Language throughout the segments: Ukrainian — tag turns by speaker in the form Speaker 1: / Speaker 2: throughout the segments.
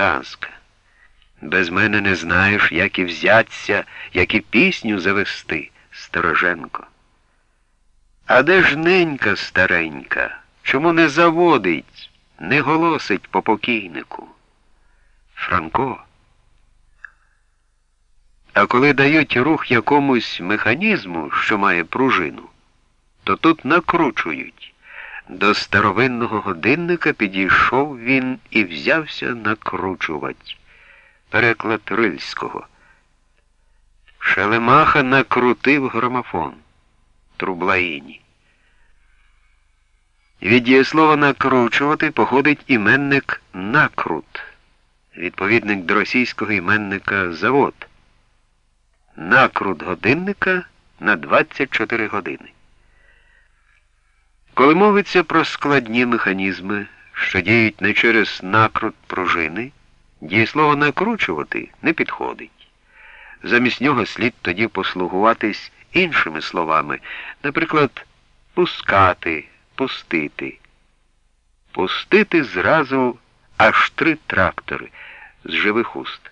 Speaker 1: казка. Без мене не знаєш, як і взяться, як і пісню завести, Стороженко. А де ж ненька старенька? Чому не заводить, не голосить по покійнику? Франко. А коли дають рух якомусь механізму, що має пружину, то тут накручують. До старовинного годинника підійшов він і взявся накручувати. Переклад Рильського. Шелемаха накрутив грамофон Трублаїні. Від дієслова накручувати походить іменник накрут, відповідник до російського іменника завод. Накрут годинника на 24 години. Коли мовиться про складні механізми, що діють не через накрут пружини, дієслово накручувати не підходить. Замість нього слід тоді послугуватись іншими словами, наприклад, пускати, пустити. Пустити зразу аж три трактори з живих уст.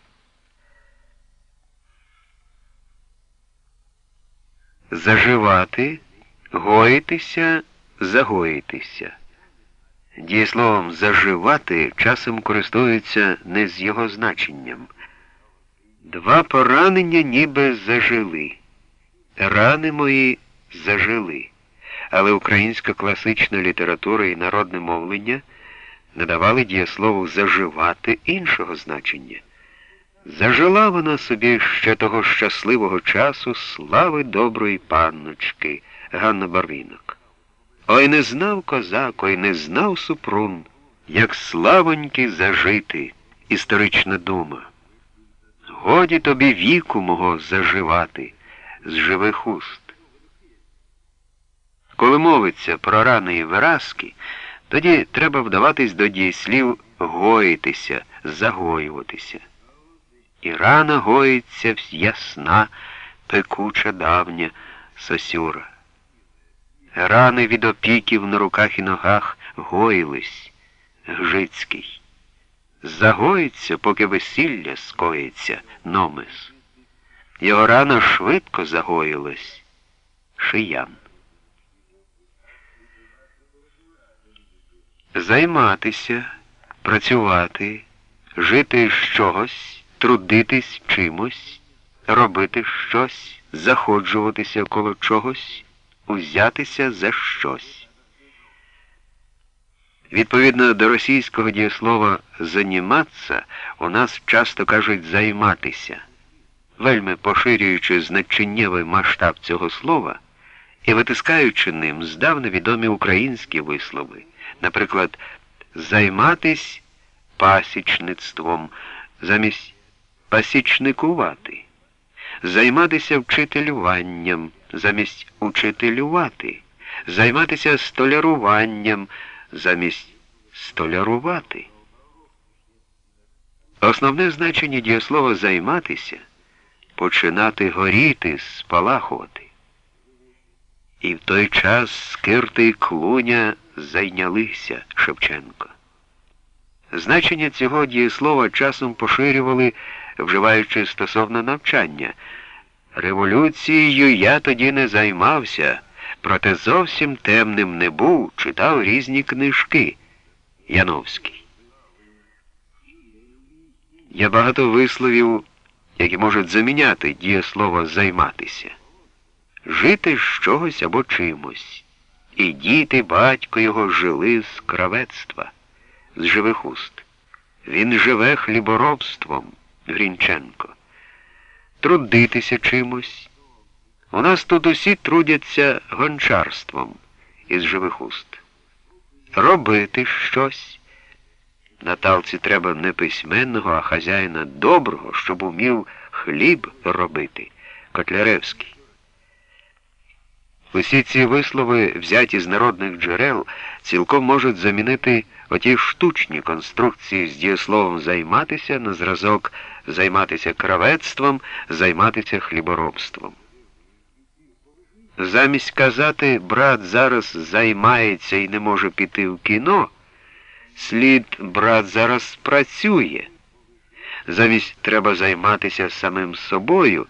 Speaker 1: Заживати, гоїтися загоїтися. Дієсловом заживати часом користуються не з його значенням. Два поранення ніби зажили. Рани мої зажили. Але українська класична література і народне мовлення надавали дієслову заживати іншого значення. Зажила вона собі ще того щасливого часу слави доброї панночки Ганна Барвінок. Ой не знав козак, ой не знав супрун, як славоньки зажити, історична дума. Годі тобі віку мого заживати з живих уст. Коли мовиться про рани і виразки, тоді треба вдаватись до дієслів гоїтися, загоюватися. І рана гоїться ясна, пекуча давня сосюра. Рани від опіків на руках і ногах гоїлись, Гжицький. Загоїться, поки весілля скоїться, номис. Його рана швидко загоїлась, шиян. Займатися, працювати, жити з чогось, трудитись чимось, робити щось, заходжуватися коло чогось узятися за щось. Відповідно до російського дієслова «заніматися» у нас часто кажуть займатися, вельми поширюючи значеннєвий масштаб цього слова і витискаючи ним здавна відомі українські вислови, наприклад, займатись пасічництвом замість пасічникувати, займатися вчителюванням замість учителювати, займатися столяруванням замість столярувати. Основне значення дієслова займатися починати горіти, спалахувати. І в той час скирти і клуня зайнялися Шевченко. Значення цього дієслова часом поширювали, вживаючи стосовно навчання. Революцією я тоді не займався, проте зовсім темним не був, читав різні книжки. Яновський. Є багато висловів, які можуть заміняти дієслово займатися, жити з чогось або чимось. І діти, батько його жили з кравецтва, з живих уст. Він живе хліборобством, Грінченко трудитися чимось. У нас тут усі трудяться гончарством із живих уст. Робити щось. Наталці треба не письменного, а хазяїна доброго, щоб умів хліб робити. Котляревський. Усі ці вислови, взяті з народних джерел, цілком можуть замінити оті штучні конструкції з дієсловом займатися на зразок займатися кравецтвом, займатися хліборобством. Замість казати, брат зараз займається і не може піти в кіно, слід брат зараз працює Замість треба займатися самим собою.